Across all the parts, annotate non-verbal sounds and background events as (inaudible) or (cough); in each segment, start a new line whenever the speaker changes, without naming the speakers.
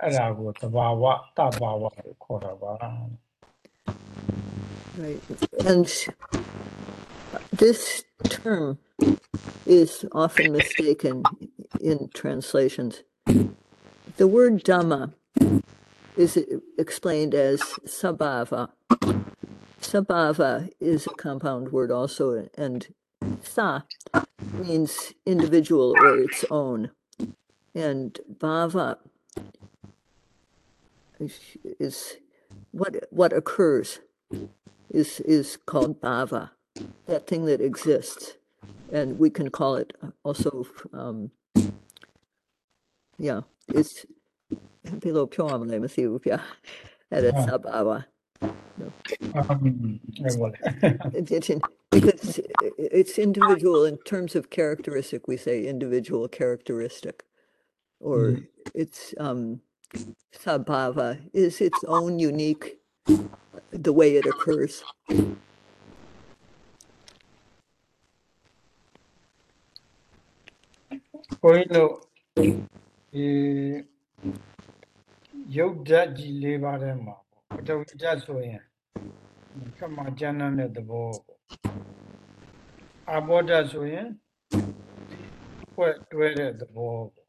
အဲ့ဒါကိုသဘာဝတဘာဝလို့ခေါ်တာပါ
Right. And this term is often mistaken in translations. The word Dhamma is explained as sabhava. Sabhava is a compound word also, and sa means individual or its own. And bhava is what what occurs is is called bhava, that thing that exists, and we can call it also. Um, yeah, it's below pure masiyupya, and it's
abhava.
Um, (laughs) it's it's individual in terms of characteristic. We say individual characteristic, or mm. it's um, sabhava is its own unique, the way it occurs.
ကိုကြီးတို့ဒီရုပ်ဓာတ်ကြီး၄ပါးထဲမှာပေါ့ပထဝီဓာတ်ဆိုရင်ခက်မှကျမ်းမ်းတဲ့သဘောပေါ့အာဘောဓာတ်ဆိုရင်ဖွဲ့တွဲတဲ့သဘောပေါ့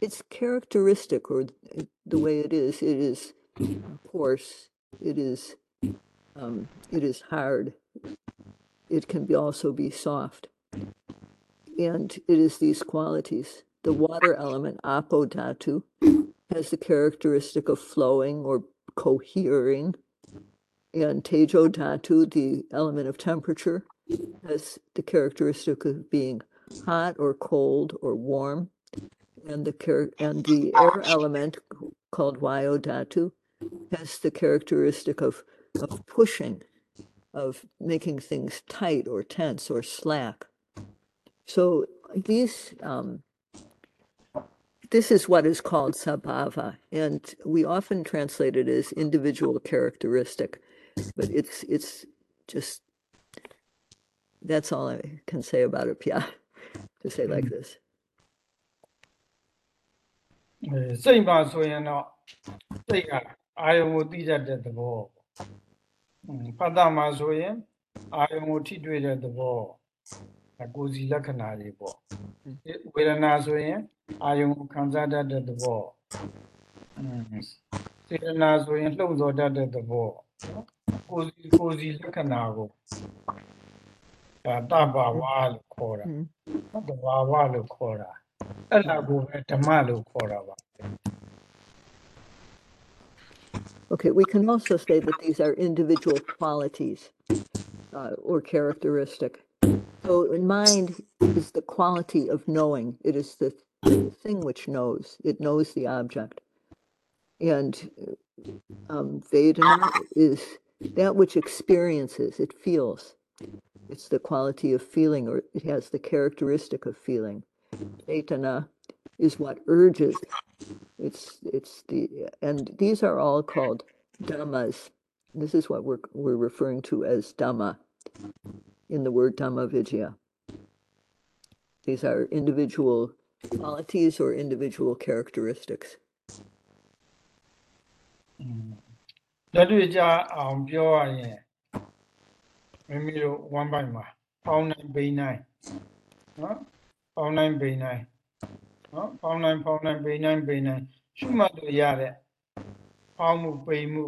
Its characteristic, or the way it is, it is coarse, it is, um, it is hard. It can be also be soft, and it is these qualities. The water element, apodatu has the characteristic of flowing or cohering. And Tejo Dhatu, the element of temperature, has the characteristic of being hot or cold or warm. And the and the air element called Dhatu has the characteristic of, of pushing, of making things tight or tense or slack. So these um, this is what is called sabhava, and we often translate it as individual characteristic, but it's it's just that's all I can say about it, (laughs) Pia, to say like this.
စိတ်ပါဆိုရင်တော့စိတ်ကအာယုံကိုသိတတ်တဲ့သဘောပတ္တမှာဆိုရင်အာယုံကိုထိတွေ့တဲ့သဘောကိုယ်စီလက္ခဏာတွေပေါ့ဝေဒနာဆိုရင်အာယုံကိုခံစားတတ်တဲ့သဘောစေတနာဆိုရင်လှုပ်ဆော်တတ်တဲ့သဘောကိုယ်စီကိုယ်စီလက္ခဏာကိုတဘာဝလို့ခေါ်တာတဘာဝလို့ခေါ်တာ အဲ့ဒါကိုပဲဓမ္မလို့ခေါ်တာပါ
Okay, we can also say that these are individual qualities uh, or characteristic. So, in mind is the quality of knowing. It is the thing which knows. It knows the object, and um, Vedana is that which experiences. It feels. It's the quality of feeling, or it has the characteristic of feeling. Chaitana is what urges. It's it's the and these are all called dhammas. This is what we're we're referring to as dhamma in the word dhamma vicaya. These are individual qualities or individual characteristics.
လက်တွေ့ကြအောင်ပြောရရင်မိမိတို့ဝမ်းပိုင်းမှာပေါင်းနိုင်ပိန်းနိုင်နော် ပေါင်းနိုင်ပိန်နိုင်နော်ပေါင်းနိုင်ပေါင်းနိုင်ပိန်နိုင်ပိန်နိုင်ရှုမှတ်လို့ရတဲ့ပေါင်းမှုပိန်မှု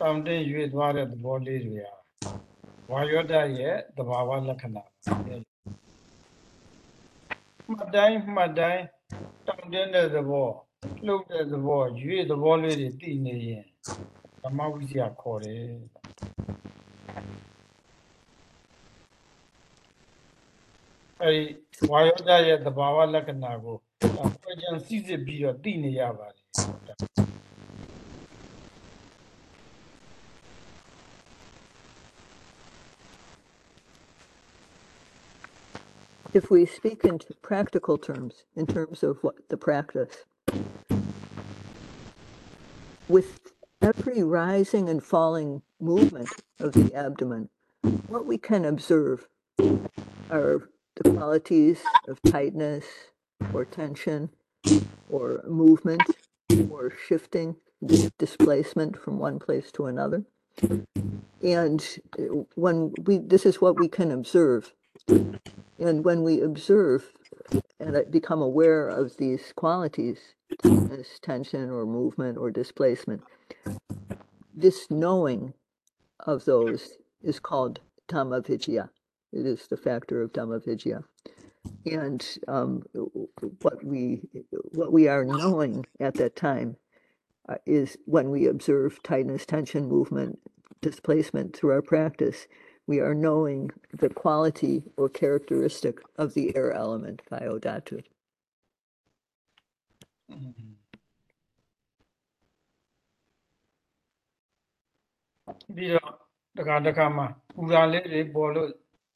တောင်းတင်းရွေ့သွားတဲ့သဘောလေးတွေဟာဝါယောဒရဲ့သဘာဝလက္ခဏာပါပဲမှတ်တိုင်းမှတ်တိုင်းတောင်းတင်းတဲ့သဘောလှုပ်တဲ့သဘောရွေ့သဘောလေးတွေသိနေရင်ဓမ္မဝိဇ္ဇာခေါ်တယ် အဲဒီဝါယောဒရဲ့သဘာဝလက္ခဏာကိုဒါဖွဲ့ချင်စစ်စစ်ပြီးတော့သိနေရပါတယ်
If we speak in practical terms, in terms of what the practice, with every rising and falling movement of the abdomen, what we can observe are the qualities of tightness or tension or movement or shifting, displacement from one place to another. And uh, when we, this is what we can observe. And when we observe and become aware of these qualities, tightness, tension, or movement or displacement, this knowing of those is called Dhammavidya. It is the factor of Dhammavidya. And um, w- w- what we what we are knowing at that time uh, is when we observe tightness, tension, movement, displacement through our practice, we are knowing the quality or characteristic of the air element, Vyodhatu.
ပြီးတော့တခါတခါမှပူရာလေးတွေပေါ်လို့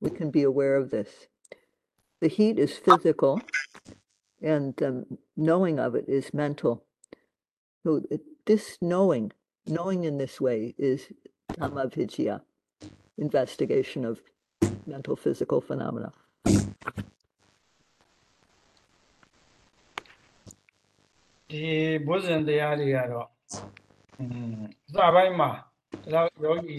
We can be aware of this. The heat is physical, and the knowing of it is mental. So it, this knowing, knowing in this way, is Dhammavidya, investigation of mental physical phenomena.
ဒီဘုဇင်တရားတွေကတော့อืมစပိုင်းမှာဒီတော့ယောဂီ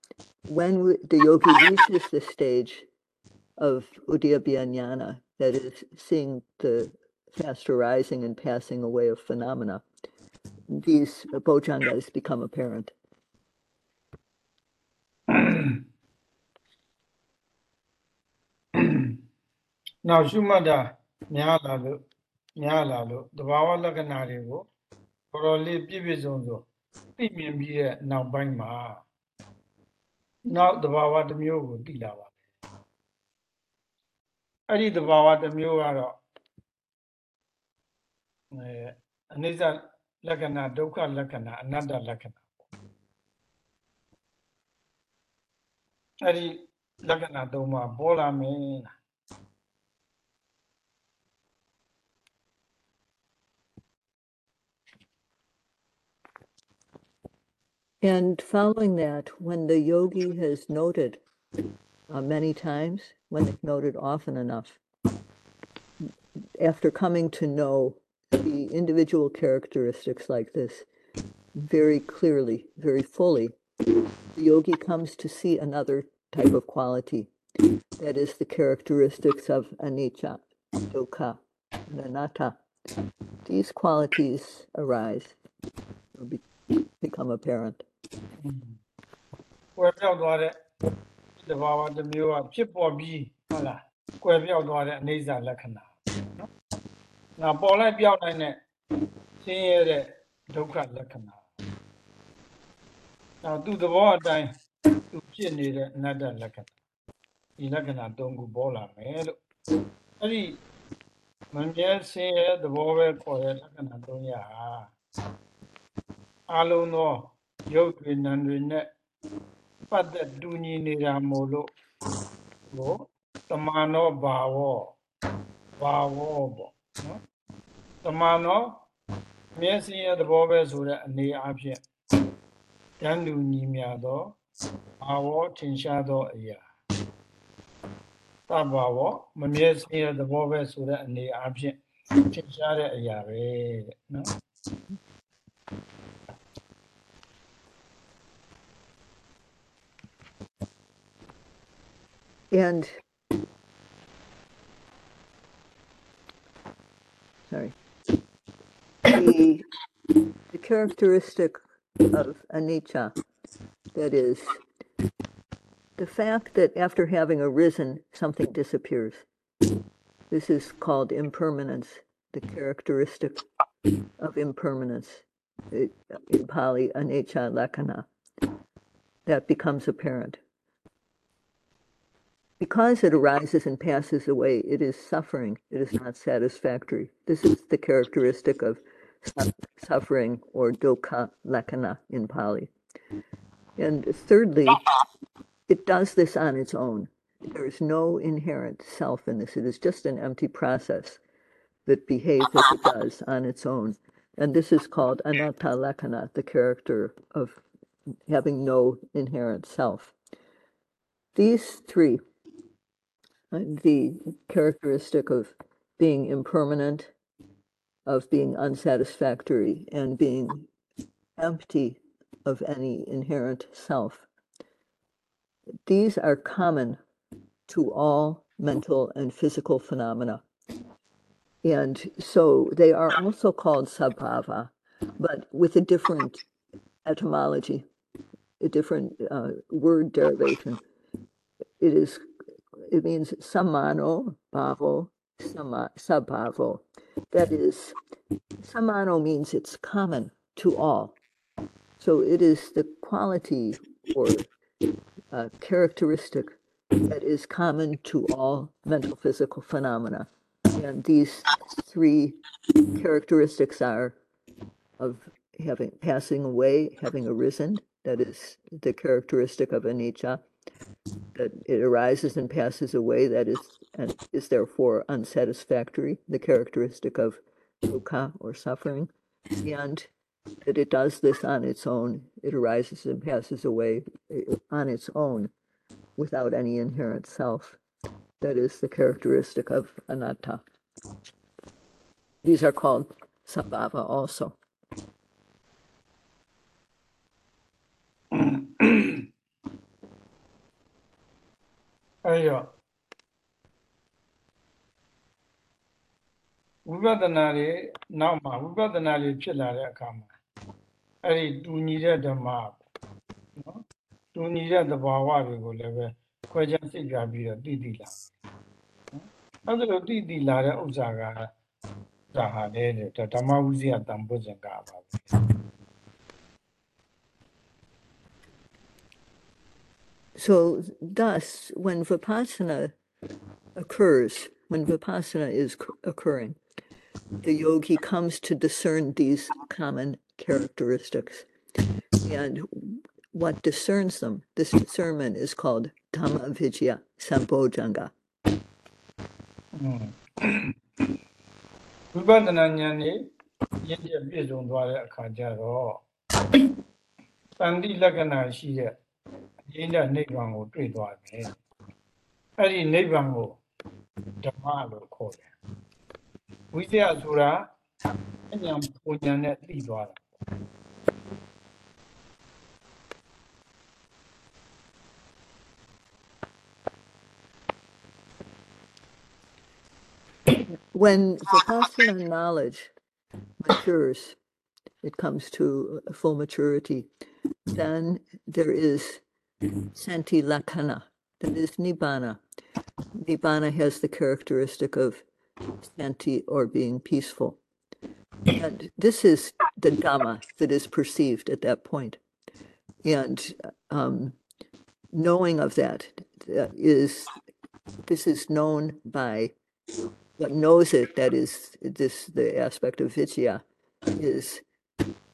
when the yogi reaches the stage of udiyabhyanyana, that is, seeing the fast arising and passing away of phenomena, these bojjhangas become apparent.
now, Shumada, Nyalalu, Nyalalu, the Bava Laganari, တော်တော်လေးပြည့်ပြည့်စုံစုံသိမြင်ပြီးတဲ့နောက်ပိုင်းမှာ နောက်တဘာဝတစ်မျိုးကိုသိလာပါမယ်အဲ့ဒီတဘာဝတစ်မျိုးကတော့အဲအနိစ္စလက္ခဏာဒုက္ခလက္ခဏာအနတ္တလက္ခဏာပေါ့အဲ့ဒီလက္ခဏာသုံးပါးပေါ်လာမယ်လား
And following that, when the yogi has noted uh, many times, when they've noted often enough, after coming to know the individual characteristics like this very clearly, very fully, the yogi comes to see another type of quality. That is the characteristics of anicca, dukkha, and anatta. These qualities arise become apparent.
ကွယ်ပြောက်သွားတဲ့တဘာဝတစ်မျိုးကဖြစ်ပေါ်ပြီးဟုတ်လားကွယ်ပြောက်သွားတဲ့အနေစာလက္ခဏာနော်။ငါပေါ်လိုက်ပြောက်လိုက်နဲ့ဆင်းရဲတဲ့ဒုက္ခလက္ခဏာ။နောက်သူ့သဘောအတိုင်းသူဖြစ်နေတဲ့အနတ္တလက္ခဏာဒီလက္ခဏာ၃ခုပေါ်လာမယ်လို့အဲ့ဒီမမြဲဆင်းရဲသဘောပဲခေါ်တဲ့လက္ခဏာ၃ရာဟာအလုံးသော ရုပ်တွေနာမ်တွေနဲ့ပတ်သက်တူညီနေတာမို့လို့ဟိုတမန်တော်ဘာဝဘာဝပေါ့နော်တမန်တော်မျက်စိရဲ့သဘောပဲဆိုတဲ့အနေအချင်းတရန်လူညီမြသောဘာဝထင်ရှားသောအရာတဘာဝမမြဲစင်းရဲ့သဘောပဲဆိုတဲ့အနေအချင်းထင်ရှားတဲ့အရာပဲတဲ့နော်
And sorry, the, the characteristic of anicca, that is, the fact that after having arisen, something disappears. This is called impermanence, the characteristic of impermanence. Eh, in Pali, anicca lakkhana. That becomes apparent. Because it arises and passes away, it is suffering. It is not satisfactory. This is the characteristic of suffering or dukkha lakkhana in Pali. And thirdly, it does this on its own. There is no inherent self in this. It is just an empty process that behaves as it does on its own. And this is called anatta lakkhana, the character of having no inherent self. These three the characteristic of being impermanent, of being unsatisfactory, and being empty of any inherent self. These are common to all mental and physical phenomena. And so they are also called sabhava, but with a different etymology, a different uh, word derivation. It is it means samano bhavo sama sabhavo. That is, samano means it's common to all. So it is the quality or uh, characteristic that is common to all mental physical phenomena. And these three characteristics are of having passing away, having arisen, that is the characteristic of anicca, that it arises and passes away, that is and is therefore unsatisfactory, the characteristic of dukkha or suffering, and that it does this on its own, it arises and passes away eh, on its own without any inherent self. That is the characteristic of anatta. These are called sabhava also.
အဲဒီတော့ဝိပဿနာတွေနောက်မှာဝိပဿနာတွေဖြစ်လာတဲ့အခါမှာအဲ့ဒီတူညီတဲ့ဓမ္မပေါ့နော်တူညီတဲ့သဘာဝတွေကိုလည်းပဲခွဲခြားစိတ်ပြပြီးတော့သိသိလာနော်အဲ့ဒါလိုသိသိလာတဲ့ဥစ္စာကဒါဟာလေတဲ့ဒါဓမ္မဝိဇ္ဇာတန်ဖို့စင်ကပါပဲ
So, thus, when vipassana occurs, when vipassana is occurring, the yogi comes to discern these common characteristics. And what discerns them, this discernment is called Dhamma Vicaya Sambojjhanga.
ဝိပဿနာဉာဏ်နဲ့ရင်းရပြည့်စုံသွားတဲ့အခါကျတော့တန်တိလက္ခဏာရှိတဲ့ အရင်းတဲ့နိဗ္ဗာန်ကိုတွေ့သွားတယ်။အဲ့ဒီနိဗ္ဗာန်ကိုဓမ္မလို့ခေါ်တယ်။ဝိဇ္ဇာဆိုတာအဉာဏ်ပူဉာဏ်နဲ့သိသွားတာ
When vipassana knowledge matures, it comes to a full maturity, then there is Santi Lakkhana, that is Nibbana. Nibbana has the characteristic of Santi or being peaceful. And this is the Dhamma that is perceived at that point. And um, knowing of that uh, is, this is known by what knows it, that is this the aspect of Vicaya, is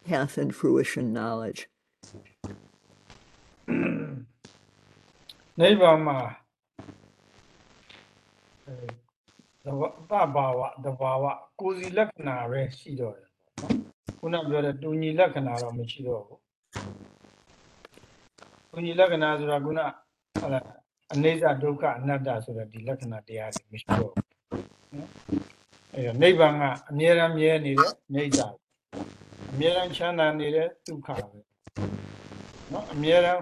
path and fruition knowledge.
နိဗ္ဗာန်မှာအဲသဘာသဘာဝသဘာဝကိုယ်စီလက္ခဏာပဲရှိတော့တယ်ပေါ့နော်ခုနပြောတဲ့တူညီလက္ခဏာတော့မရှိတော့ဘူးုညီလက္ခဏာဆိုတာခုနဟုတ်လားအနေစာဒုက္ခအနတ္တဆိုတဲ့ဒီလက္ခဏာတရားတွေမရှိတော့ဘူးနော်အဲတော့နိဗ္ဗာန်ကအမြဲတမ်းမြဲနေတဲ့နေစာအမြဲတမ်းချမ်းသာနေတဲ့ဒုက္ခပဲနော်အမြဲတမ်း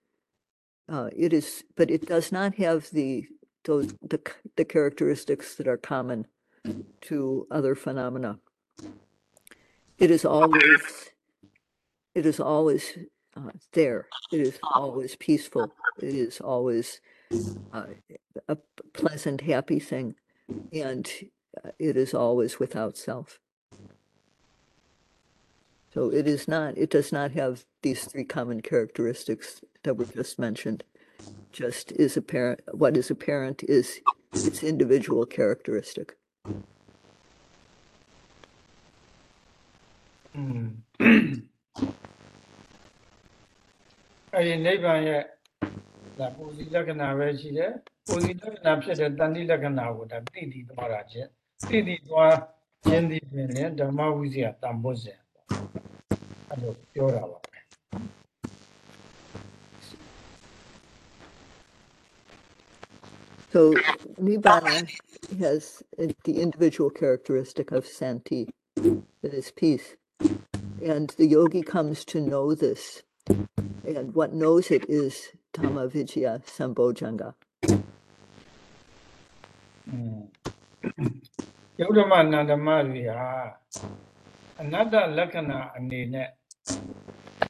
Uh, it is, but it does not have the those the the characteristics that are common to other phenomena. It is always, it is always uh, there. It is always peaceful. It is always uh, pleasant, happy thing, and uh, it is always without self. So it is not, it does not have these three common characteristics that were just mentioned. Just is apparent, what is apparent is its individual characteristic.
อืม(clears throat) အဲ့ဒီနိဗ္ဗာန်ရဲ့ဒါပူဇီလက္ခဏာပဲရှိတယ်ပူဇီလက္ခဏာဖြစ်တဲ့တန်တိလက္ခဏာကိုဒါသိတည်သွားတာချင်းသိတည်သွားခြင်းဒီပြင်နဲ့ဓမ္မဝိဇ္ဇာတန်ဖို့စဉ်အဲ့လိုပြောတာပါ
So Nibbana has the individual characteristic of Santi in peace. And the yogi comes to know this. And what knows it is
Tamavijaya Sambojjhanga. ယုဒ္ဓမနန္ဒမတွေဟာအနတ္တလက္ခဏာအနေနဲ့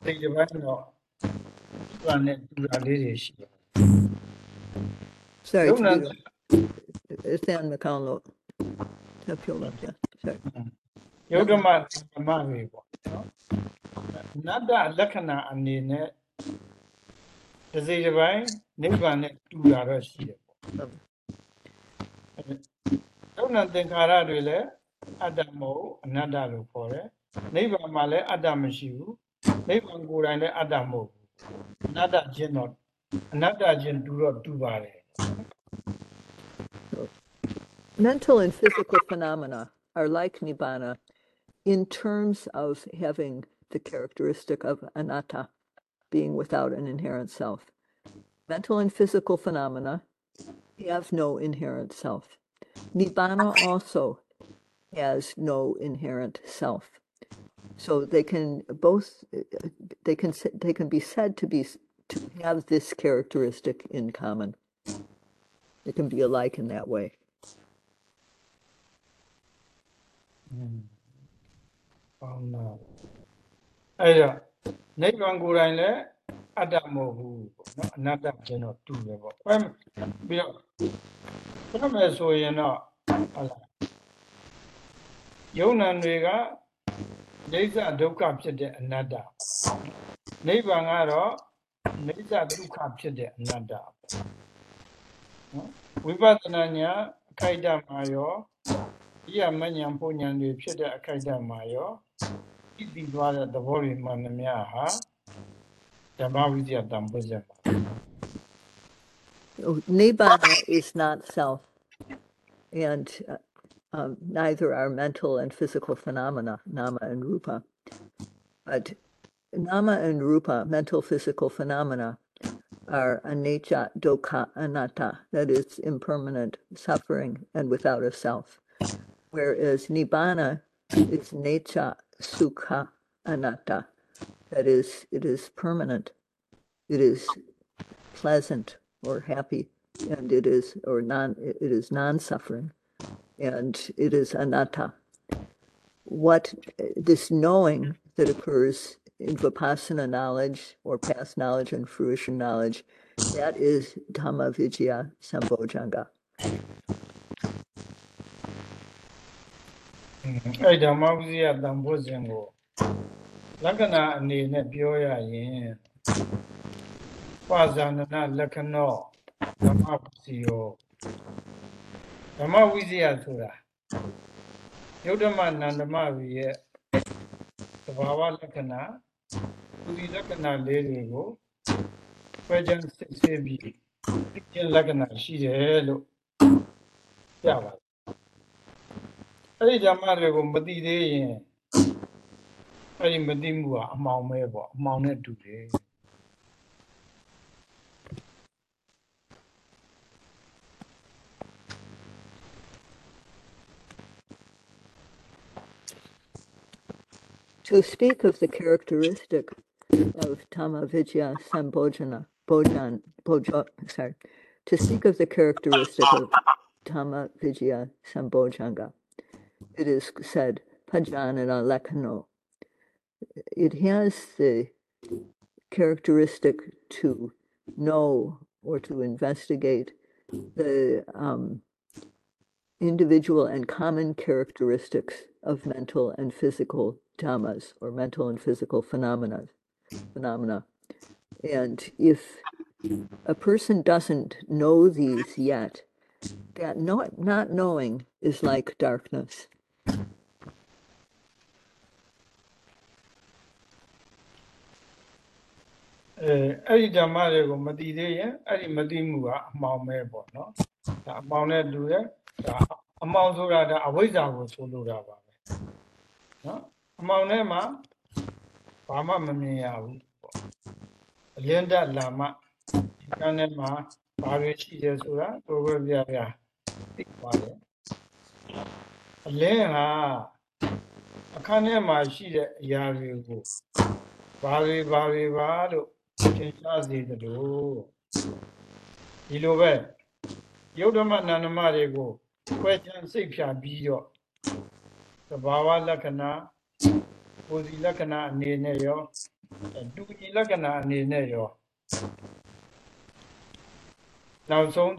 စိတ်တစ်ပိုင်းတော့သူ့အနေနဲ့သူ့အလေးတွေရှိတယ်
Sorry,
ယုံနာ
Stan McConnell. Sorry.
ယုဒ္ဓမဓမ္မတွေပေါ့နော်အနတ္တလက္ခဏာအနေနဲ့တစ်စိတ်တစ်ပိုင်းနိဗ္ဗာန်နဲ့တူတာတော့ရှိတယ်ပေါ့ယုံနာသင်္ခါရတွေလည်းအတ္တမဟုတ်အနတ္တလို့ခေါ်တယ်နိဗ္ဗာန်မှာလည်းအတ္တမရှိဘူးနိဗ္ဗာန်ကိုယ်တိုင်လည်းအတ္တမဟုတ်ဘူးအနတ္တချင်းတော့အနတ္တချင်းတူတော့တူပါတယ်
Mental and physical phenomena are like nibbana in terms of having the characteristic of anatta, being without an inherent self. Mental and physical phenomena have no inherent self. Nibbana also has no inherent self. So they can both they can they can be said to be to have this characteristic in common. They can be alike in that way.
ပေါင်းတော့အဲ့တော့နိဗ္ဗာန်ကိုယ်တိုင်လည်းအတ္တမဟုတ်ဘူးပေါ့နော်အနတ္တချင်းတော့တူတယ်ပေါ့အဲပြီးတော့ဘယ်မဲ့ဆိုရင်တော့ဟုတ်လားယုံနံတွေကဒိဋ္ဌဒုက္ခဖြစ်တဲ့အနတ္တနိဗ္ဗာန်ကတော့နိစ္စဒုက္ခဖြစ်တဲ့အနတ္တပေါ့နော် ဝိပဿနာညာအခိုက်အတန့်မှာရောဒီရမဉ္ဇဉ်ပုံဉ္ဇဉ်တွေဖြစ်တဲ့အခိုက်အတန့်မှာရောဣတိသွားတဲ့သဘောတွေမှန်သမျှဟာဓမ္မဝိဇ္ဇာတံပုဇ္ဇပါ
Oh, Nibbana is not self, and uh, um, neither are mental and physical phenomena, nama and rupa. But nama and rupa, mental physical phenomena, are anicca, dukkha, anatta, that is impermanent, suffering, and without a self. Whereas nibbana is nicca, sukha, anatta, that is, it is permanent, it is pleasant or happy, and it is or non it is non-suffering, and it is anatta. What this knowing that occurs in vipassana knowledge or past knowledge and fruition knowledge. That is Dhamma Vicaya Sambojjhanga.
အဲ့ဓမ္မဝိဇ္ဇာတန်ဖိုးစဉ်ကိုလက္ခဏာအနေနဲ့ပြောရရင်ပါဇာနနာလက္ခဏောဓမ္မပစီယောဓမ္မဝိဇ္ဇာဆိုတာယုတ်ဓမ္မနန္ဓမဝိရဲ့သဘာဝလက္ခဏာ သူဒီလက္ခဏာလေးတွေကိုဖွယ်ချန်စစ်ဆေးပြီးသိခြင်းလက္ခဏာရှိတယ်လို့ပြပါတယ်အဲ့ဒီဓမ္မတွေကိုမသိသေးရင်အဲ့ဒီမသိမှုကအမှောင်ပဲပေါ့အမှောင်နဲ့တူတယ်
To speak of the characteristic of Tamavidya Sambojana, Bojan, Bojo, sorry, to speak of the characteristic of Tamavidya Sambojjhanga, it is said, Pajanana Lekano. It has the characteristic to know or to investigate the um, individual and common characteristics of mental and physical dhammas or mental and physical phenomena phenomena. And if a person doesn't know these yet that not not knowing is like darkness.
အဲ နော်အမောင်ထဲမှာဘာမှမမြင်ရဘူးပေါ့အလင်းတက်လာမှဒီကနေ့မှာဘာတွေရှိရဲဆိုတာတော့ပဲပြပြသိပါတယ်အလင်းဟာအခန်းထဲမှာရှိတဲ့အရာတွေကိုဘာတွေဘာတွေပါလို့သင်ကြားစေသလိုဒီလိုပဲယုတ်ဓမ္မနန္ဒမတွေကိုခွဲခြားစိတ်ဖြာပြီးတော့ သဘာဝလက္ခဏာကိုယ်စီလက္ခဏာအနေနဲ့ရောတူညီလက္ခဏာအနေနဲ့ရောနောက်ဆုံး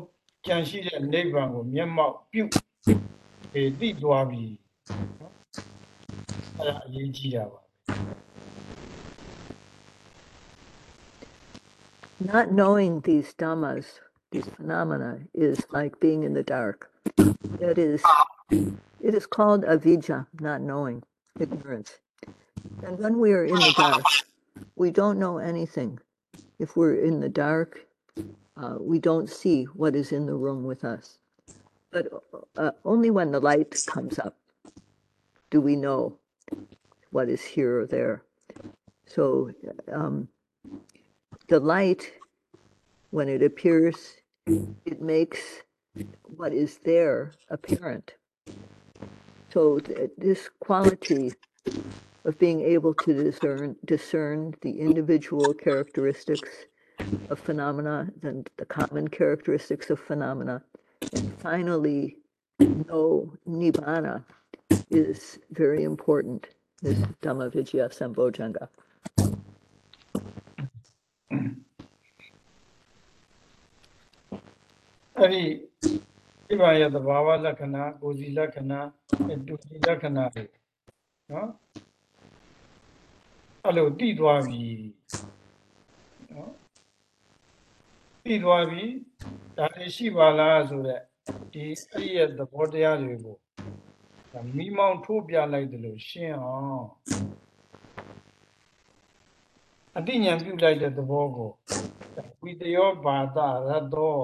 ကြံရှိတဲ့နိဗ္ဗာန်ကိုမျက်မှောက်ပြုပြီးသိသွားပြီနော်အဲ့ဒါအရေးကြီးတာပါ
not knowing these dhammas these phenomena is like being in the dark it is it is called avidya not knowing ignorance. And when we are in the dark we don't know anything. If we're in the dark uh, we don't see what is in the room with us. But uh, only when the light comes up do we know what is here or there. So um, the light, when it appears, it makes what is there apparent. So this quality of being able to discern discern the individual characteristics of phenomena and the common characteristics of phenomena, and finally know nibbana is very important. This Dhamma Vicaya
Sambojjhanga. Ari, ဒီပါရဲ့သဘာဝလက္ခဏာကိုယ်စီလက္ခဏာ တူစီလက္ခဏာတွေနော်အဲ့လိုတည်သွားပြီနော်တည်သွားပြီဒါတွေရှိပါလားဆိုတော့ဒီအဲ့ဒီရဲ့သဘောတရားတွေကိုဒါမိမောင်းထိုးပြလိုက်တယ်လို့ရှင်းအောင်အတိညာဏ်ပြုလိုက်တဲ့သဘောကိုဝိတယောဘာဒရတ္တော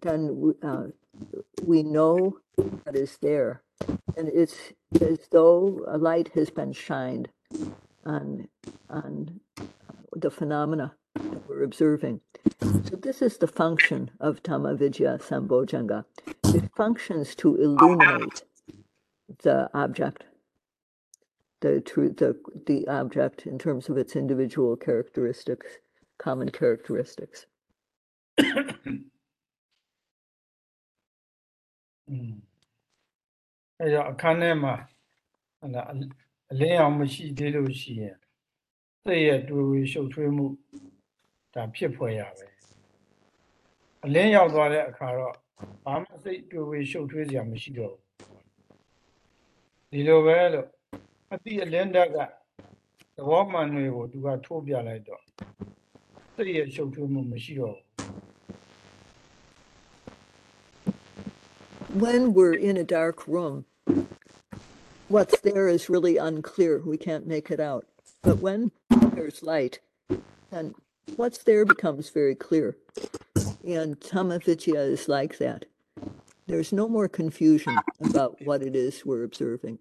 then uh, we know what is there. And it's as though a light has been shined on, on the phenomena that we're observing. So this is the function of Tamavidya Sambojjhanga. It functions to illuminate the object, the truth, the, the object in terms of its individual characteristics, common characteristics. (coughs)
อืมအဲကြောင့်အခန်းထဲမှာဟလာအအလင်းအောင်မရှိသေးလို့ရှိရင်စိတ်ရဲ့တွေ့ဝေရှုပ်ထွေးမှုဒါဖြစ်ဖွယ်ရပဲအလင်းရောက်သွားတဲ့အခါတော့ဘာမှစိတ်တွေ့ဝေရှုပ်ထွေးစရာမရှိတော့ဘူးဒီလိုပဲလို့အတိအလင်းတက်ကသဘောမှန်တွေကိုသူကထိုးပြလိုက်တော့စိတ်ရဲ့ရှုပ်ထွေးမှုမရှိတော့
when we're in a dark room, what's there is really unclear. We can't make it out. But when there's light, and what's there becomes very clear. And Tamavijja is like that. There's no more confusion about what it is we're observing.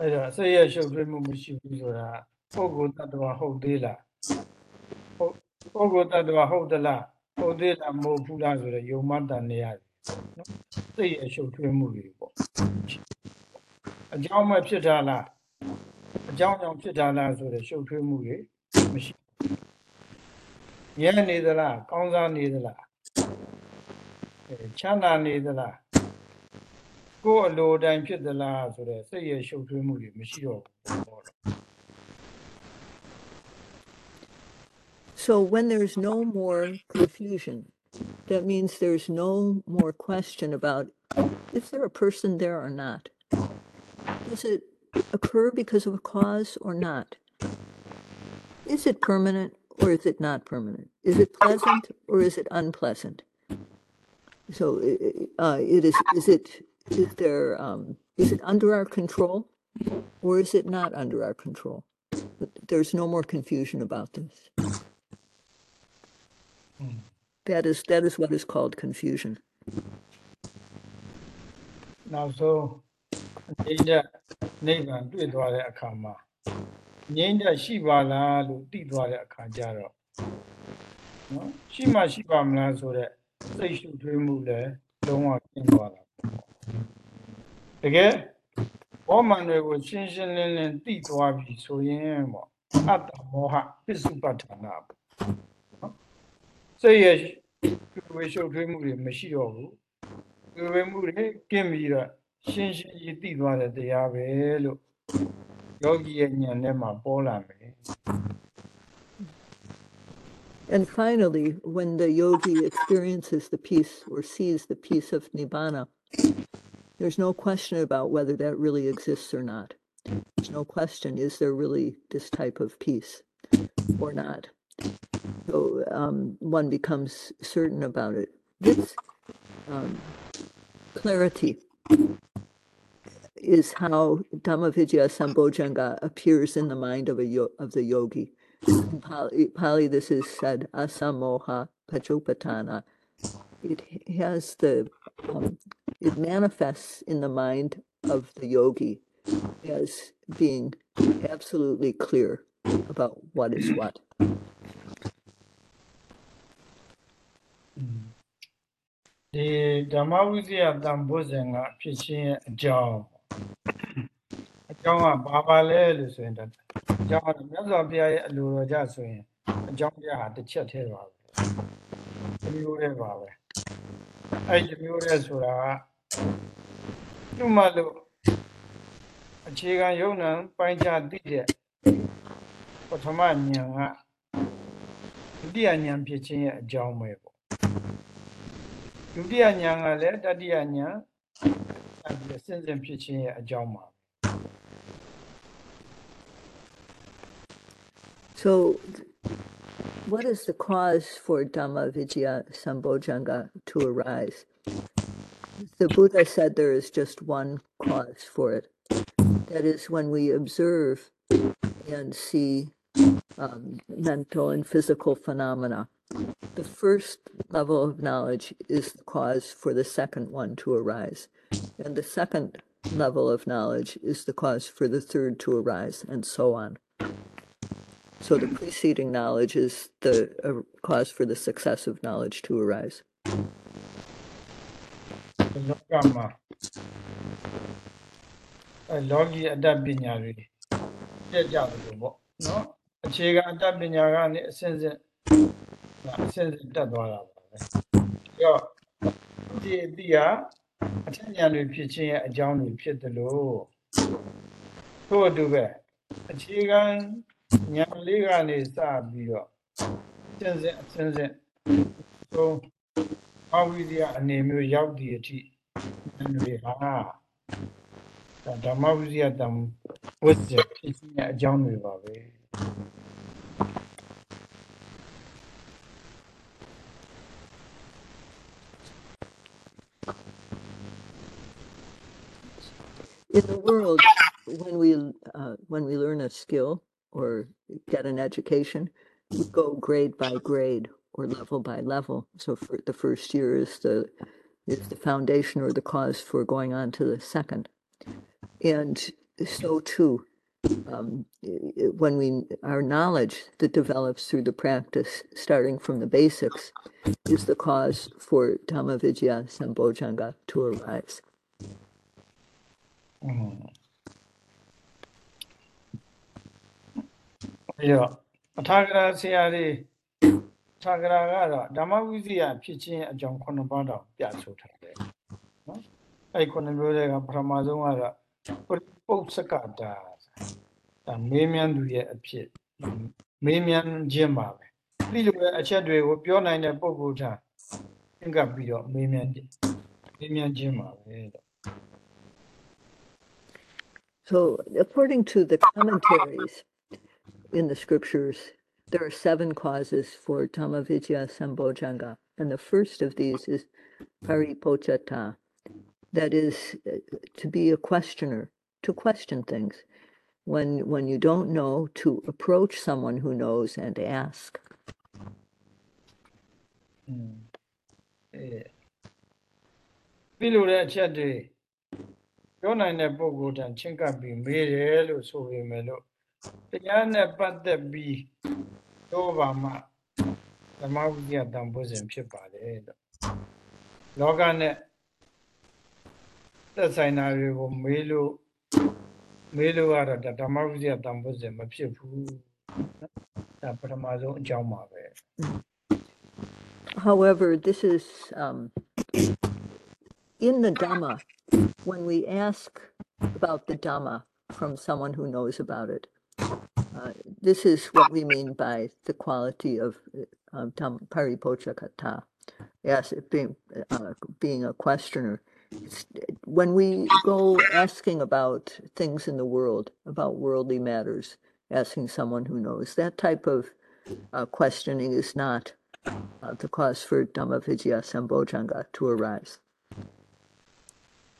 I don't know. So, yeah, a ပုဂ္ဂိုလ်တ attva ဟုတ်သေးလားဟုတ်ပုဂ္ဂိုလ်တ attva ဟုတ်သလားဟုတ်သေးလားမဟုတ်ဘူးလားဆိုတော့ယုံမတန်နေရတယ်နော်စိတ်ရဲ့ရှုပ်ထွေးမှုတွေပေါ့အကြောင်းမဲ့ဖြစ်တာလားအကြောင်းကြောင့်ဖြစ်တာလားဆိုတော့ရှုပ်ထွေးမှုတွေမရှိဘူးရဲနေသလားကောင်းစားနေသလားအဲချမ်းသာနေသလားကိုယ်အလိုတိုင်းဖြစ်သလားဆိုတော့စိတ်ရဲ့ရှုပ်ထွေးမှုတွေမရှိတော့ဘူး
So when there's no more confusion, that means there's no more question about is there a person there or not? Does it occur because of a cause or not? Is it permanent or is it not permanent? Is it pleasant or is it unpleasant? So i- uh, it is. Is it? Is there? Um, is it under our control, or is it not under our control? There's no more confusion about this. That is that is what is called confusion.
နောက်ဆုံးငြိမ့်တဲ့နိဗ္ဗာန်တွေ့သွားတဲ့အခါမှာငြိမ့်တဲ့ရှိပါလားလို့သိသွားတဲ့အခါကျတော့နော်ရှိမှရှိပါမလားဆိုတော့စိတ်ရှုပ်ထွေးမှုလည်းလုံးဝကျင်းသွားတာပေါ့တကယ်ဘောမန်တွေကိုရှင်းရှင်းလင်းလင်းသိသွားပြီဆိုရင်ပေါ့အတ္တမောဟပစ္စုပ္ပတ္ထနာပေါ့နော် စိတ်ရဲ့ဝေရှုပ်ထွေးမှုတွေမရှိတော့ဘူး ဒီဝေမှုတွေကင်းပြီးတော့ရှင်းရှင်းကြီးသိသွားတဲ့တရားပဲလို့ယောဂီရဲ့ဉာဏ်ထဲမှာပေါ်လာမယ်
And finally, when the yogi experiences the peace or sees the peace of nibbana, there's no question about whether that really exists or not. There's no question, is there really this type of peace or not? So um, one becomes certain about it. This um, clarity is how Dhammavidya Sambojjhanga appears in the mind of a yo- of the yogi. In Pali, Pali, this is said asamoha pachopatana. It has the, um, it manifests in the mind of the yogi as being absolutely clear about what is what.
ဒီဓမ္မဝိဇ္ဇာတန်ဖိုးစဉ်ကဖြစ်ချင်းရဲ့အကြောင်းအကြောင်းကဘာပါလဲလို့ဆိုရင်တော့အကြောင်းကမြတ်စွာဘုရားရဲ့အလိုတော်ကြဆိုရင်အကြောင်းတရားဟာတစ်ချက်တည်းပါပဲဒီမျိုးတည်းပါပဲအဲ့ဒီမျိုးတည်းဆိုတာကသူ့မလို့အခြေခံယုံနံပိုင်းခြားသိတဲ့ပထမဉာဏ်ကဒုတိယဉာဏ်ဖြစ်ခြင်းရဲ့အကြောင်းပဲပေါ့
So what is the cause for Dhamma Vicaya Sambojjhanga to arise? The Buddha said there is just one cause for it. That is when we observe and see um, mental and physical phenomena The first level of knowledge is the cause for the second one to arise. And the second level of knowledge is the cause for the third to arise, and so on. So the preceding knowledge is the uh, cause for the successive knowledge to arise.
လောကမှာအဲလောကီအတတ်ပညာတွေပြည့်ကြတယ်လို့ပေါ့နော်အခြေခံအတတ်ပညာကနေအစဉ်စဉ် အစဉ်စဉ်တက်သွားတာပါပဲပြီးတော့ဒီအတိကအထက်ဉာဏ်တွေဖြစ်ခြင်းရဲ့အကြောင်းတွေဖြစ်တယ်လို့ထို့အတူပဲအခြေခံဉာဏ်လေးကနေစပြီးတော့အစဉ်စဉ်အစဉ်စဉ်သုံးအဝိဇ္ဇာအနေမျိုးရောက်သည့်အထိဉာဏ်တွေဟာဒါဓမ္မဝိဇ္ဇာတံဝိဇ္ဇာဖြစ်ခြင်းရဲ့အကြောင်းတွေပါပဲ
In the world, when we uh, when we learn a skill or get an education, we go grade by grade or level by level. So for the first year is the is the foundation or the cause for going on to the second, and so too. Um, when we our knowledge that develops through the practice, starting from the basics, is the cause for Dhamma Vicaya Sambojjhanga to arise.
อืมပြီးတော့အထာဂရဆရာတွေအထာဂရကတော့ဓမ္မဝိဇ္ဇာဖြစ်ခြင်းအကြောင်းခုနှစ်ပါးတော့ပြဆိုထားတယ်နော်အဲ့ဒီခုနှစ်မျိုးတွေကပထမဆုံးကတော့ပုပု္ပ္ပစကတာဒါမေးမြန်းသူရဲ့အဖြစ်မေးမြန်းခြင်းပါပဲဒီလိုပဲအချက်တွေကိုပြောနိုင်တဲ့ပုဂ္ဂိုလ်ထားသင်္ကပ်ပြီးတော့မေးမြန်းခြင်းမေးမြန်းခြင်းပါပဲတဲ့
So, according to the commentaries in the scriptures, there are seven causes for Dhammavicaya Sambojjhanga, And the first of these is Paripucchakata, that is, uh, to be a questioner, to question things. When, when you don't know, to approach someone who knows and ask.
Mm. Yeah. ပြောနိုင်တဲ့ပုဂ္ဂိုလ်တန်ချင်းကပ်ပြီးမေးတယ်လို့ဆိုပေမဲ့လို့တရားနဲ့ပတ်သက်ပြီးတော့ပါမှဓမ္မဝိဇ္ဇာတန်ဖိုးစဉ်ဖြစ်ပါတယ်လို့လောကနဲ့သက်ဆိုင်တာတွေကိုမေးလို့မေးလို့ကတော့ဒါဓမ္မဝိဇ္ဇာတန်ဖိုးစဉ်မဖြစ်ဘူးဒါပထမဆုံးအကြောင်းပါပဲ
However, this is um, in the Dhamma, when we ask about the Dhamma from someone who knows about it, uh, this is what we mean by the quality of uh, Dham- Paripucchakata, yes, being, uh, being a questioner. It's, when we go asking about things in the world, about worldly matters, asking someone who knows, that type of uh, questioning is not uh, the cause for Dhammavicaya Sambojjhanga to arise.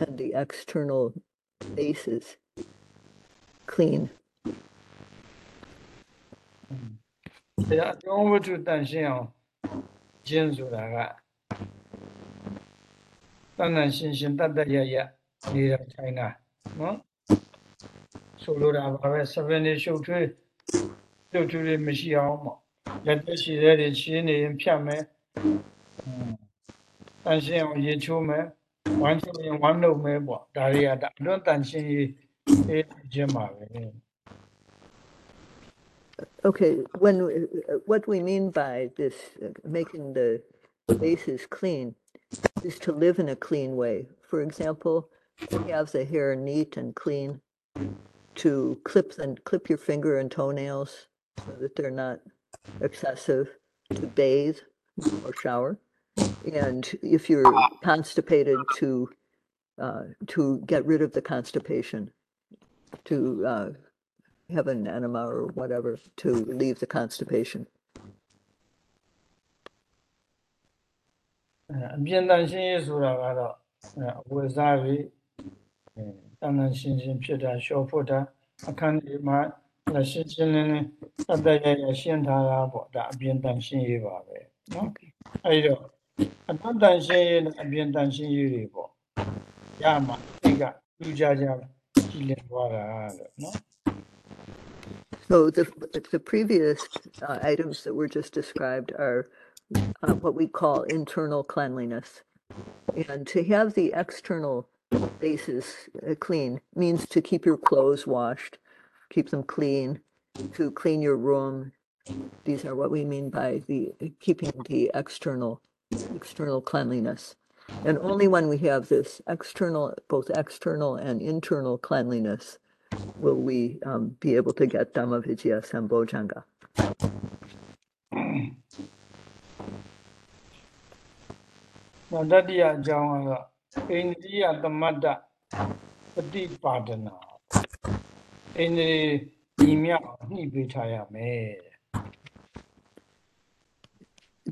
and the external bases clean.
ဒါအတွင်းဝတ္ထုတန်ရှင်းအောင်ခြင်းဆိုတာကတန်တန်ရှင်းရှင်းတတ်တတ်ရရနေတာထိုင်တာနော်ဆိုလိုတာပါပဲ7နေရှုပ်ထွေးရှုပ်ထွေးတွေမရှိအောင်ပေါ့လက်သက်ရှိတဲ့တွေချင်းနေရင်ဖြတ်မယ် တန်ရှင်းအောင်ရေချိုးမယ် ဝမ်းချိုးရင်ဝမ်းနှုတ်မယ်ပေါ့ဒါတွေကဒါအတွန်းတန်ရှင်းရေးအေးခြင်းပါပဲ
Okay, when we- uh, what we mean by this uh, making the bases clean is to live in a clean way. For example, to have the hair neat and clean, to clip and clip your finger and toenails so that they're not excessive, to bathe or shower, and if you're constipated, to uh, to get rid of the constipation, to uh, have an enema or whatever to relieve the constipation.
အဲအပြင်တန်ရှင်းရေးဆိုတာကတော့အဲအဝတ်အစားတွေ တန်တန်ရှင်းရှင်းဖြစ်တာရှော့ဖို့တာအခန်းဒီမှာအဲ့ရှင်းရှင်းလင်းလင်းအတရရရှင်းထားတာပေါ့ဒါအပြင်တန်ရှင်းရေးပါပဲနော်အဲ့တော့ အတန်တန်ရှင်းရေးနဲ့အပြင်တန်ရှင်းရေးတွေပေါ့ရမှာဒီကလူကြကြကြည့်လည်သွားတာလို့နော်
So the, the previous uh, items that were just described are uh, what we call internal cleanliness. And to have the external spaces uh, clean means to keep your clothes washed, keep them clean, to clean your room. These are what we mean by the keeping the external external cleanliness. And only when we have this external, both external and internal cleanliness, will we um, be able to get Dhamma Vicaya Sambojjhanga.
။နောက်တတိယအကြောင်းကတော့အိန္ဒိယသမတ္တပฏิပါဒနာ။အိန္ဒိညီမြောက်နှိပ်ပေးထားရမယ်။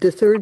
The third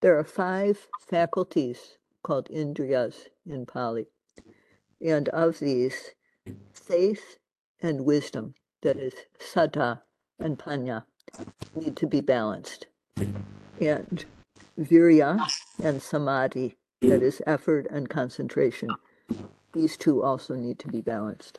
There are five faculties called indriyas in Pali. And of these, faith and wisdom, that is saddha and panya, need to be balanced. And virya and samadhi, that is effort and concentration, these two also need to be balanced.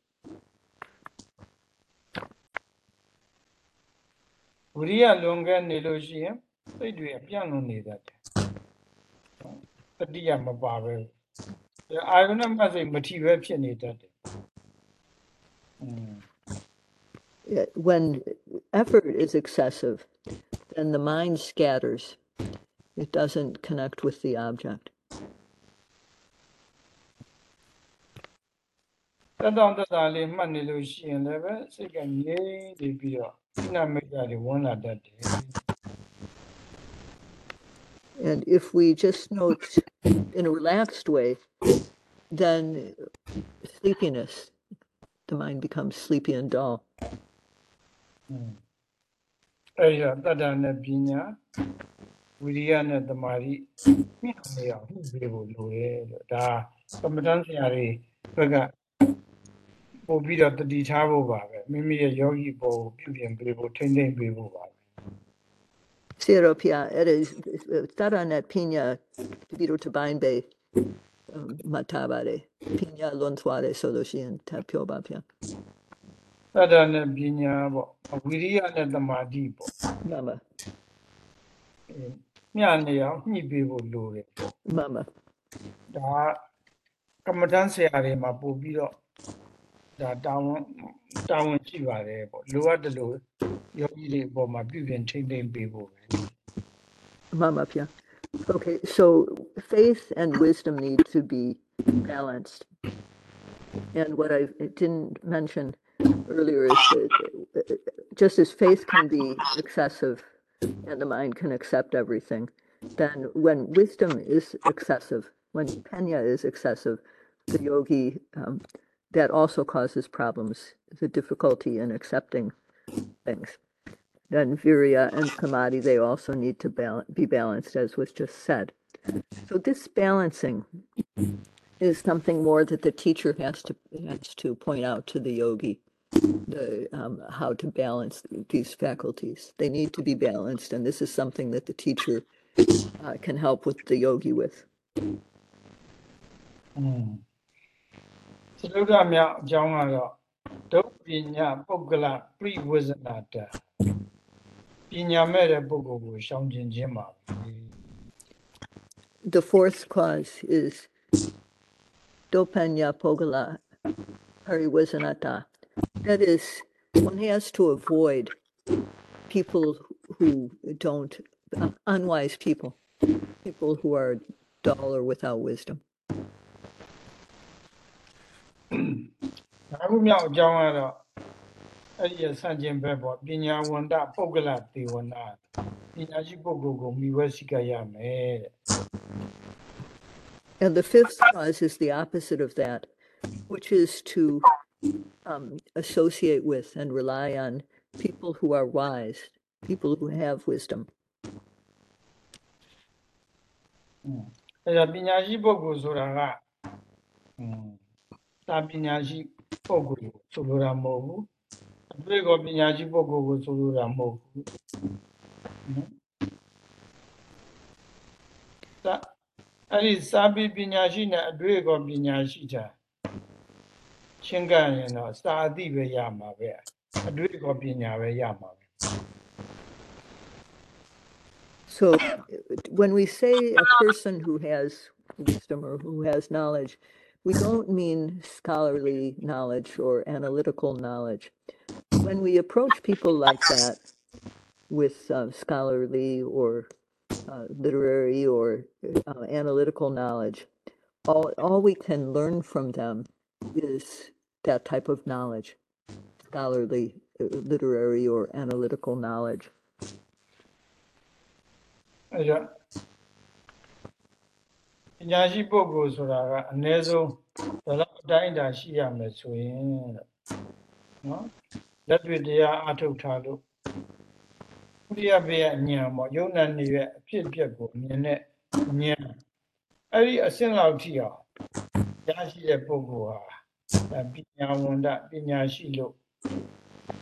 ဝိရိယလွန်ခဲ့နေလို့ရှိရင်စိတ်တွေအပြန့်လွန်နေတတ်တယ်တတိယမပါပဲအာယုဏမစိတ်မထီပဲဖြစ်နေတတ်တယ်อืม
Uh, When effort is excessive, then the mind scatters. It doesn't connect with the object.
တတောင်တတလေးမှတ်နေလို့ရှိရင်လည်းပဲစိတ်ကငြိမ်နေပြီးတော့ နာမိတ်တွေဝင်လာတတ်တယ်
And if we just note in a relaxed way, then sleepiness, the mind becomes sleepy and dull.
အဲ့ဒါတတ္တနဲ့ပညာဝိရိယနဲ့တမာတိမြင့်နေအောင်ညှိပေးဖို့လိုတယ်လို့ဒါကမ္မဋ္ဌာန်းဆရာတွေဘက်က ပို့ပြီးတော့တတိထားဖို့ပါပဲမိမိရဲ့ယောဂီပုံပြုပြင်ပေးဖို့ထိမ့်သိမ့်ပေးဖို့ပါဆ
ရာတော်ဖျားအဲ့ဒါတာရနဲ့ပညာပြီး
တော့တ
ပိုင်းပဲမထားပါလေပညာလွန်သွား
တ
ယ်ဆိုလို့ရှိရင်ထပ်ပြောပါဖျား
တာရနဲ့ပညာပေါ့ဝိရိယနဲ့တမာတိပေါ့
မှ
န်ပါမြနေအောင်ညှိပေးဖို့လိုတယ်
မှန်ပါ
ဒါကမ္မဋ္ဌာန်းဆရာတွေမှာပို့ပြီးတော့ ဒါတာဝန်တာဝန်ရှိပါတယ်ပေါ့လိုအပ်တယ်လို့ယောဂီတွေအပေါ်မှာပြုပြင်ထိမ့်သိမ့်ပေးဖို့ပဲ
Mama pia. Okay, so faith and wisdom need to be balanced. And what I didn't mention earlier is that uh, just as faith can be excessive and the mind can accept everything, then when wisdom is excessive, when penya is excessive, the yogi, um, that also causes problems, the difficulty in accepting things. Then virya and samadhi, they also need to bal- be balanced, as was just said. So this balancing is something more that the teacher has to has to point out to the yogi, the um, how to balance these faculties. They need to be balanced, and this is something that the teacher uh, can help with the yogi with.
อืม သလုဒ္ဓမြောက်အကြောင်းကတော့ဒုပညာပုဂ္ဂလပြိဝဇ္ဇနာတပညာမဲ့တဲ့ပုဂ္ဂိုလ်ကိုရှောင်ကျင်ခြင်းပါပဲ
The fourth cause is dopanya pogala pariwasanata. That is, one has to avoid people who don't, uh, unwise people, people who are dull or without wisdom.
နောက်ခုမြောက်အကြောင်းကတော့အဲ့ဒီဆန့်ကျင်ဘက်ပေါ့ပညာဝန္တပုဂ္ဂလသေဝနာပညာရှိပုဂ္ဂိုလ်ကိုမိဝဲစိကရမယ်တဲ့
And the fifth cause is the opposite of that, which is to um, associate with and rely on people who are wise, people who have wisdom.
အဲ့ဒါပညာရှိပုဂ္ဂိုလ်ဆိုတာကอืมတာပညာရှိ ပုဂ္ဂိုလ်ကိုဆိုလိုတာမဟုတ်ဘူးအတွေ့ကောပညာရှိပုဂ္ဂိုလ်ကိုဆိုလိုတာမဟုတ်ဘူးနော်ဒါအဲ့ဒီစာပေပညာရှိနဲ့အတွေ့ကောပညာရှိတာချင်းကပ်ရင်တော့စာအသိပဲရမှာပဲအတွေ့ကောပညာပဲရမှာပဲ
So uh, when we say a person who has wisdom or who has knowledge, we don't mean scholarly knowledge or analytical knowledge. When we approach people like that with uh, scholarly or uh, literary or uh, analytical knowledge, all, all we can learn from them is that type of knowledge, scholarly, uh, literary, or analytical knowledge.
အဲ့တော့ ပညာရှိပုဂ္ဂိုလ်ဆိုတာကအနည်းဆုံးဘယ်လောက်အတိုင်းအတာရှိရမယ်ဆိုရင်တဲ့နော်လက်တွေ့တရားအထုတ်ထားလို့ဥရိယဘေယဉာဏ်ပေါ့ယုံနာနေရဲ့အဖြစ်အပျက်ကိုမြင်တဲ့ဉာဏ်အဲ့ဒီအဆင့်လောက်ထိအောင်ရရှိတဲ့ပုဂ္ဂိုလ်ဟာဒါပညာဝန္တပညာရှိလို့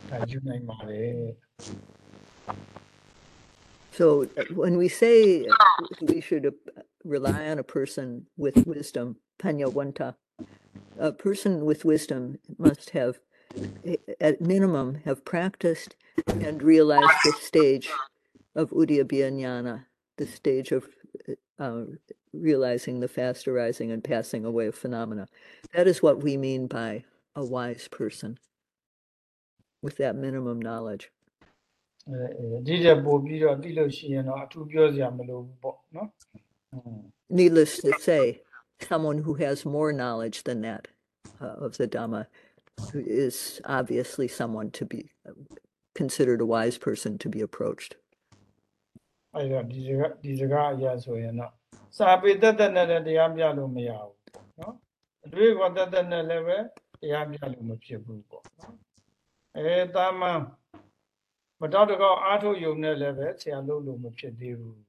ဒါယူနိုင်ပါတယ်
So uh, when we say uh, we should uh, rely on a person with wisdom, panyawanta. A person with wisdom must have, eh, at minimum, have practiced and realized the stage of Udayabbaya the stage of eh, uh, realizing the fast arising and passing away of phenomena. That is what we mean by a wise person with that minimum knowledge.
ဒီကြပို့ပြီးတော့သိလို့ရှိရင်တော့အထူးပြောစရာမလိုဘူးပေါ့နော်။
needless to say, someone who has more knowledge than that uh, of the Dhamma is obviously someone to be uh, considered a wise person to be approached.
အဲ့တော့ဒီစကားဒီစကားအရာဆိုရင်တော့စာပေတက်တက်နဲ့လည်းတရားပြလို့မရဘူးပေါ့နော်အတွေ့အခေါ်တက်တက်နဲ့လည်းပဲတရားပြလို့မဖြစ်ဘူးပေါ့နော်အဲတာမန်မတော်တကောအားထုတ်ယုံနဲ့လည်းပဲဆရာလုပ်လို့မဖြစ်သေးဘူးပေါ့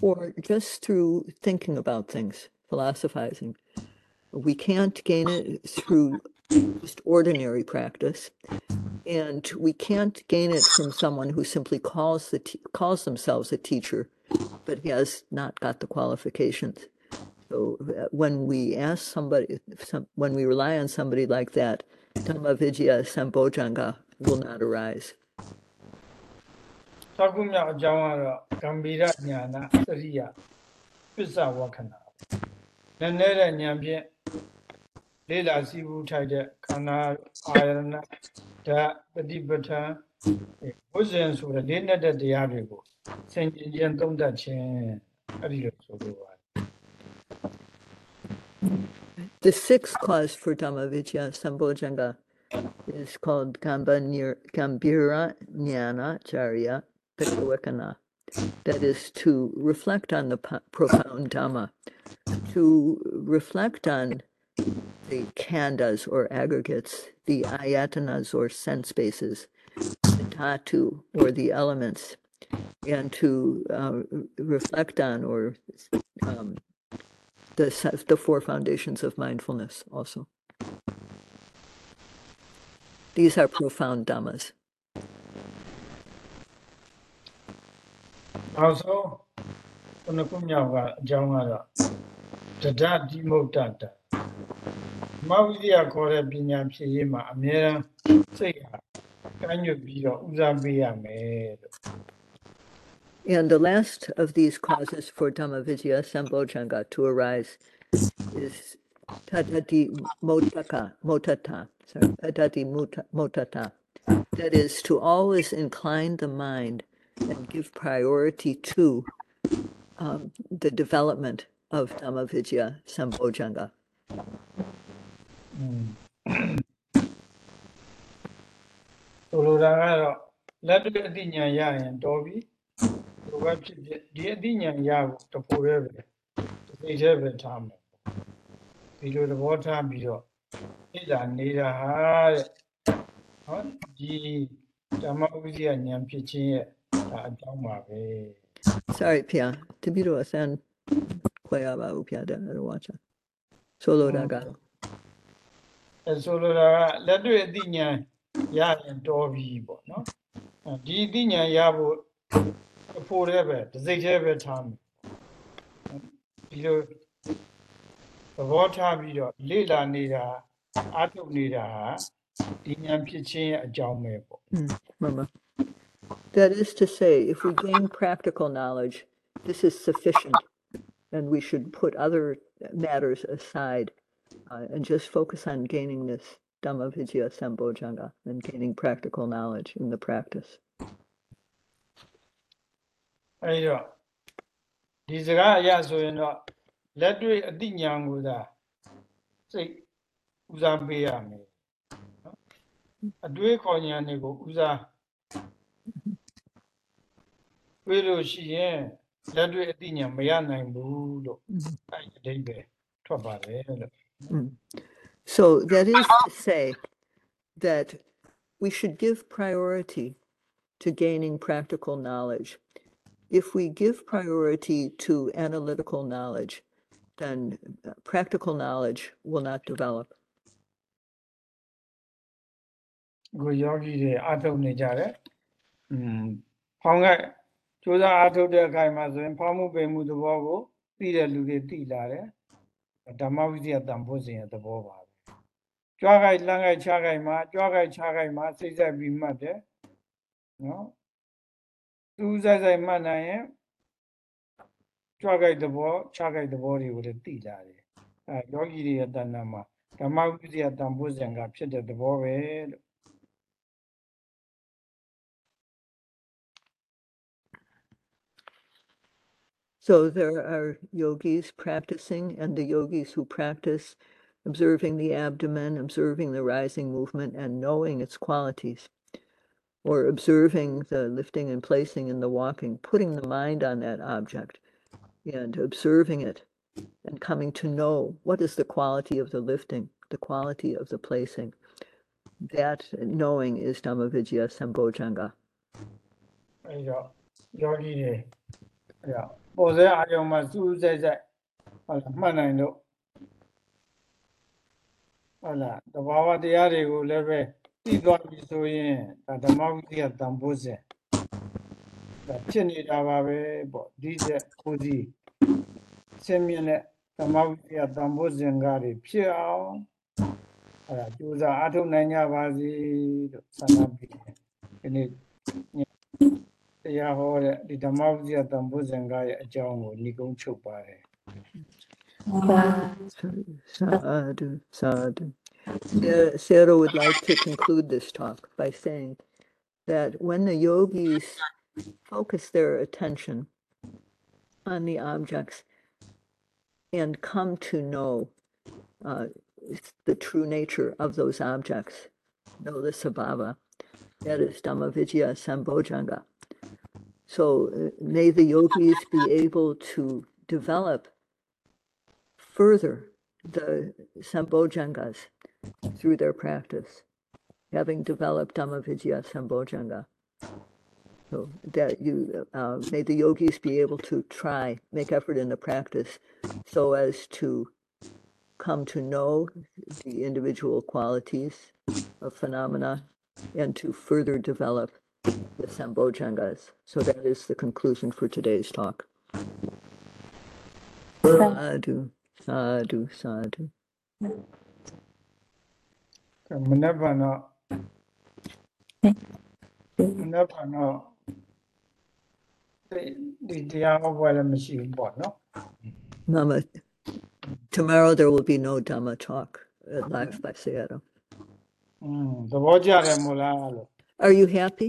or just through thinking about things, philosophizing. We can't gain it through just ordinary practice, and we can't gain it from someone who simply calls the calls themselves a teacher, but has not got the qualifications. So uh, when we ask somebody, some, when we rely on somebody like that, Dhammavicaya Sambojjhanga will not arise.
သကုမြောက်အကြောင်းကတော့ဂံဗီရညာနာသရိယပစ္စဝခဏနည်းနည်းတဲ့ဉာဏ်ဖြင့်လေလာစီဘူးထိုက်တဲ့ခန္ဓာအာရဏဓာတ်ပฏิပဋ္ဌာန်ဘုဇင်ဆိုတဲ့လေးနဲ့တဲ့တရားတွေကိုစင်ကြင်ကြင်သုံးသပ်ခြင်းအဲ့ဒီလိုဆိုလိုပါတယ်
The sixth cause for Dhammavicaya Sambojjhanga is called Gambira Nyana Charya. Petavakana. That is to reflect on the profound Dhamma, to reflect on the khandhas or aggregates, the ayatanas or sense bases, the dhatu or the elements, and to uh, reflect on or um, the, the four foundations of mindfulness also. These are profound dhammas.
နောက်ဆုံးခုနှစ်ခုမြောက်ကအကြောင်းကတော့တဒ္ဒတိမုတ်တတမဝိဇ္ဇာခေါ်တဲ့ပညာဖြစ်ရေးမှာအမြဲတမ်းစိတ်ဟာကန့်ညွတ်ပြီးတော့ဦးစားပေးရမယ်လို့
And the last of these causes for Dhamma Vicaya Sambojjhanga to arise is Tadati Motaka, Motata, sorry, Tadati Motata. That is to always incline the mind and give priority to um, the development of
Dhamma Vicaya Sambojjhanga. Mm. ဒီလိုသဘောထားပြီးတော့ဣဇာနေတာဟာတဲ့ဟောဒီဓမ္မဥပဇ္ဇာဉာဏ်ဖြစ်ခြင်းရဲ့ ဒါအကြောင်းပါပဲ
Sorry, Pia. Tibiro Asan Kwayaba Upiada Wacha. Solo Dagaro.
အဲဆိုလိုတာကလက်တွေ့အသိဉာဏ်ရရင်တော်ပြီပေါ့နော်အဲဒီအသိဉာဏ်ရဖို့အဖို့တည်းပဲတစ်စိတ်တည်းပဲထားမယ်ဒီလိုသဘောထားပြီးတော့လေ့လာနေတာအားထုတ်နေတာဟာဒီဉာဏ်ဖြစ်ခြင်းရဲ့အကြောင်းပဲပေါ့
Mama. That is to say, if we gain practical knowledge, this is sufficient, and we should put other matters aside uh, and just focus on gaining this Dhamma Vicaya Sambojjhanga and gaining practical knowledge in the practice.
အဲဒီတော့ဒီစကားအရဆိုရင်တော့လက်တွေ့အသိဉာဏ်ကိုသာစိတ်ဦးစားပေးရမယ်အတွေးခေါ်ဉာဏ်တွေကိုဦးစား တွေးလို့ရှိရင်လက်တွေ့အသိဉာဏ်မရနိုင်ဘူးလို့အဲဒီအဓိပ္ပာယ်ထွက်ပါတယ်လို့
So that is to say that we should give priority to gaining practical knowledge. If we give priority to analytical knowledge, then uh, practical knowledge will not develop.
ကိုယောဂီတွေအားထုတ်နေကြတယ်။อืมဖောင်းက ကြိုးစားအားထုတ်တဲ့အခါမှာဆိုရင်ဖောင်းမှုပင်မှုသဘောကိုသိတဲ့လူတွေသိလာတယ်။ဓမ္မဝိဇ္ဇာတန်ဖို့စဉ်ရဲ့သဘောပါပဲ။ကြွားကြိုက်လမ်းကြိုက်ခြားကြိုက်မှာကြွားကြိုက်ခြားကြိုက်မှာစိတ်ဆက်ပြီးမှတ်တယ်။နော်။သူစိုက်စိုက်မှတ်နိုင်ရင်ကြွားကြိုက်သဘောခြားကြိုက်သဘောတွေကိုလည်းသိလာတယ်။အဲယောဂီတွေရဲ့တဏ္ဍာမှာဓမ္မဝိဇ္ဇာတန်ဖို့စဉ်ကဖြစ်တဲ့သဘောပဲလို့
So there are yogis practicing and the yogis who practice observing the abdomen, observing the rising movement, and knowing its qualities, or observing the lifting and placing and the walking, putting the mind on that object and observing it and coming to know what is the quality of the lifting, the quality of the placing. That knowing is Dhammavicaya Sambojjhanga.
Yeah. ပေါ်စဲအာယုံမှာစူးစဲစဲဟုတ်လားမှတ်နိုင်လို့ဟုတ်လားတဘာဝတရားတွေကိုလည်းပဲသိသွားပြီဆိုရင်ဒါဓမ္မဝိသယတန်ဖိုးစဉ်ဒါဖြစ်နေတာပါပဲပေါ့ဒီချက်ကိုစီဆင်းမြင့်တဲ့ဓမ္မဝိသယတန်ဖိုးစဉ်ကားတွေဖြစ်အောင်အဲ့ဒါကြိုးစားအားထုတ်နိုင်ကြပါစေလို့ဆန္ဒပြုတယ်ဒီနေ့ တရားဟောတဲ့ဒီဓမ္မပတိယတံပုဇင်္ဂရဲ့အကြောင်းကိုညီကုန်းချုပ်ပါတယ်။
would like to conclude this talk by saying that when the yogis focus their attention on the objects and come to know uh, the true nature of those objects, know the sabhava, that is Dhamma Vicaya Sambojjhanga. So uh, may the yogis be able to develop further the Sambojjhangas through their practice, having developed Dhammavicaya Sambojjhanga. So that you, uh, may the yogis be able to try, make effort in the practice so as to come to know the individual qualities of phenomena and to further develop the Sambojjhangas. So that is the conclusion for today's talk. Sadhu, sadhu, sadhu.
Okay, Manavana. Manavana. ဒီတရားဟောပွဲလည်းမရှိဘူးပေါ့နော်
Mama, tomorrow there will be no Dhamma talk uh, live by Seattle.
Hmm, ။အင်းသဘောကျတယ်မို့လားလို့
Are you happy?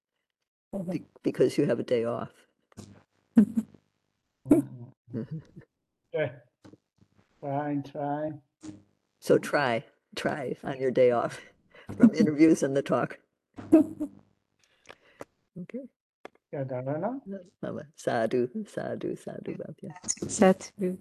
because you have a day off. (laughs) (laughs)
Okay. Fine, try.
So try, try on your day off (laughs) from interviews and the talk. Okay,
Kadarana.
Mama, sadhu, sadhu, sadhu, Bhavya.
Satu.